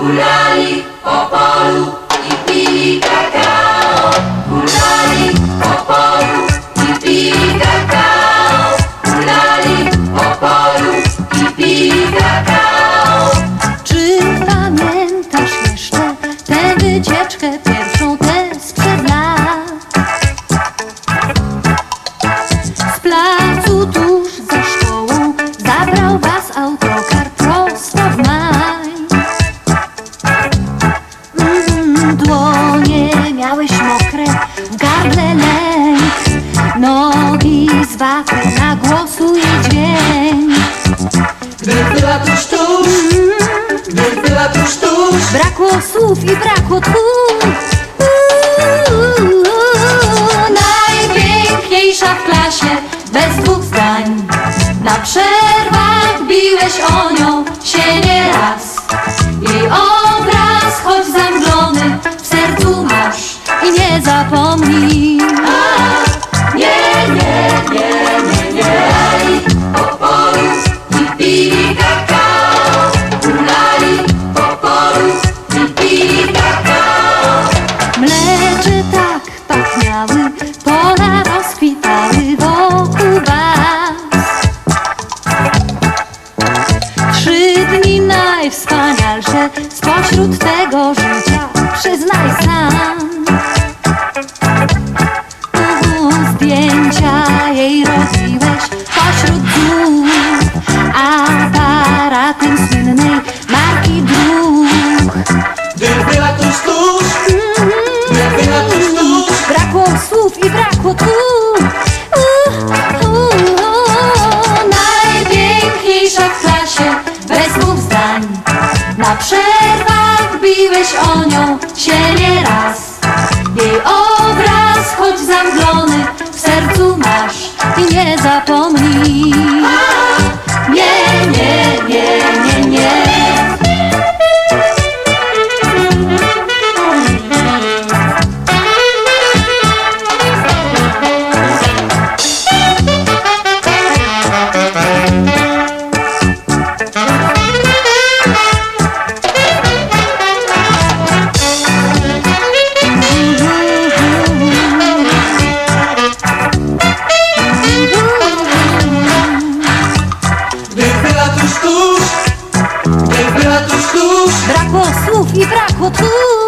okulari, popolu Była tuż, tuż, gdy była tuż, tuż Brakło słów i brakło tchu. Najpiękniejsza w klasie, bez dwóch zdań. Na przerwach biłeś o nią się nieraz Jej obraz, choć zamglony, w sercu masz. I nie zapomnij pola rozkwitały wokół was. Trzy dni najwspanialsze spośród tego życia, przyznaj sam. Zdjęcia jej przerwach biłeś o nią się nieraz Jej obraz, choć zamglony W sercu masz i nie zapomnij. Nie, nie, słów i